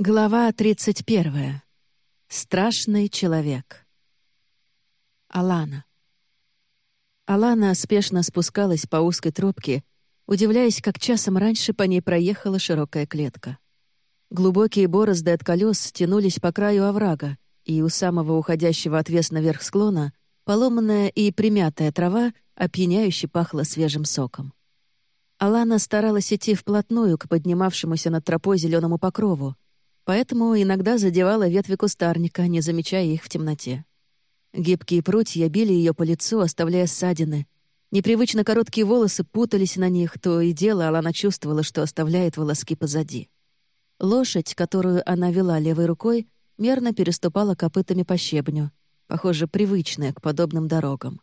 Глава 31. Страшный человек. Алана. Алана спешно спускалась по узкой тропке, удивляясь, как часом раньше по ней проехала широкая клетка. Глубокие борозды от колес тянулись по краю оврага, и у самого уходящего отвес наверх склона поломанная и примятая трава опьяняюще пахла свежим соком. Алана старалась идти вплотную к поднимавшемуся над тропой зеленому покрову, поэтому иногда задевала ветви кустарника, не замечая их в темноте. Гибкие прутья били ее по лицу, оставляя ссадины. Непривычно короткие волосы путались на них, то и дело Алана чувствовала, что оставляет волоски позади. Лошадь, которую она вела левой рукой, мерно переступала копытами по щебню, похоже, привычная к подобным дорогам.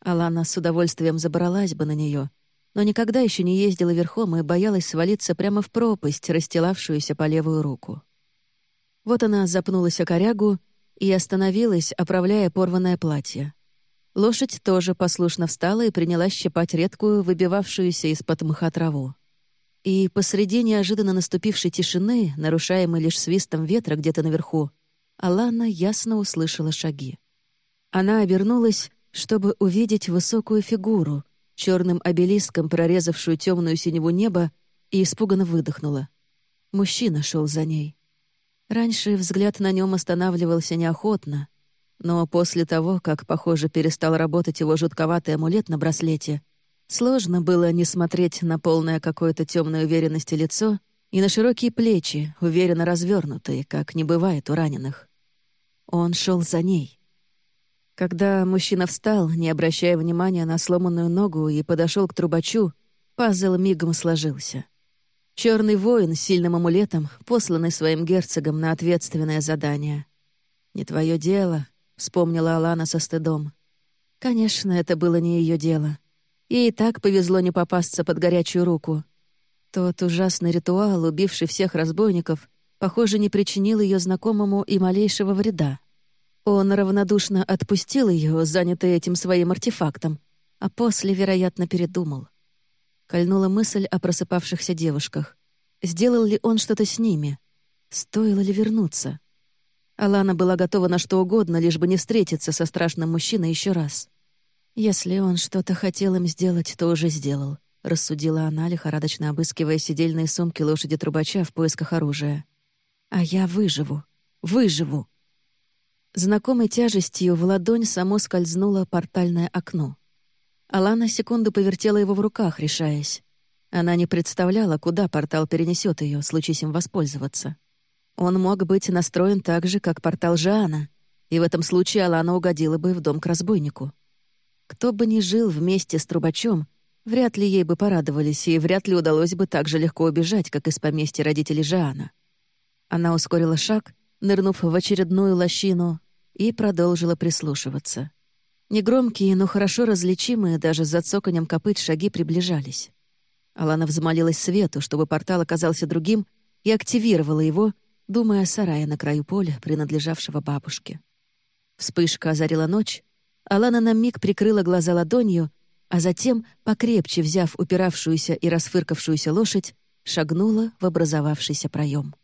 Алана с удовольствием забралась бы на нее, но никогда еще не ездила верхом и боялась свалиться прямо в пропасть, расстилавшуюся по левую руку. Вот она запнулась о корягу и остановилась, оправляя порванное платье. Лошадь тоже послушно встала и принялась щипать редкую, выбивавшуюся из-под мха траву. И посреди неожиданно наступившей тишины, нарушаемой лишь свистом ветра где-то наверху, Алана ясно услышала шаги. Она обернулась, чтобы увидеть высокую фигуру, черным обелиском прорезавшую темную синеву неба, и испуганно выдохнула. Мужчина шел за ней. Раньше взгляд на нем останавливался неохотно, но после того, как, похоже, перестал работать его жутковатый амулет на браслете, сложно было не смотреть на полное какой-то темной уверенности лицо и на широкие плечи, уверенно развернутые, как не бывает у раненых. Он шел за ней. Когда мужчина встал, не обращая внимания на сломанную ногу, и подошел к трубачу, пазл мигом сложился. Черный воин с сильным амулетом, посланный своим герцогом на ответственное задание. «Не твое дело», — вспомнила Алана со стыдом. Конечно, это было не ее дело. Ей и так повезло не попасться под горячую руку. Тот ужасный ритуал, убивший всех разбойников, похоже, не причинил ее знакомому и малейшего вреда. Он равнодушно отпустил ее, занятый этим своим артефактом, а после, вероятно, передумал. Кольнула мысль о просыпавшихся девушках. Сделал ли он что-то с ними? Стоило ли вернуться? Алана была готова на что угодно, лишь бы не встретиться со страшным мужчиной еще раз. «Если он что-то хотел им сделать, то уже сделал», — рассудила она, лихорадочно обыскивая сидельные сумки лошади трубача в поисках оружия. «А я выживу. Выживу!» Знакомой тяжестью в ладонь само скользнуло портальное окно. Алана секунду повертела его в руках, решаясь. Она не представляла, куда портал перенесет ее, случись им воспользоваться. Он мог быть настроен так же, как портал Жана, и в этом случае Алана угодила бы в дом к разбойнику. Кто бы ни жил вместе с трубачом, вряд ли ей бы порадовались, и вряд ли удалось бы так же легко убежать, как из поместья родителей Жана. Она ускорила шаг, нырнув в очередную лощину, и продолжила прислушиваться. Негромкие, но хорошо различимые даже за цоканем копыт шаги приближались. Алана взмолилась свету, чтобы портал оказался другим, и активировала его, думая о сарае на краю поля, принадлежавшего бабушке. Вспышка озарила ночь, Алана на миг прикрыла глаза ладонью, а затем, покрепче взяв упиравшуюся и расфыркавшуюся лошадь, шагнула в образовавшийся проем.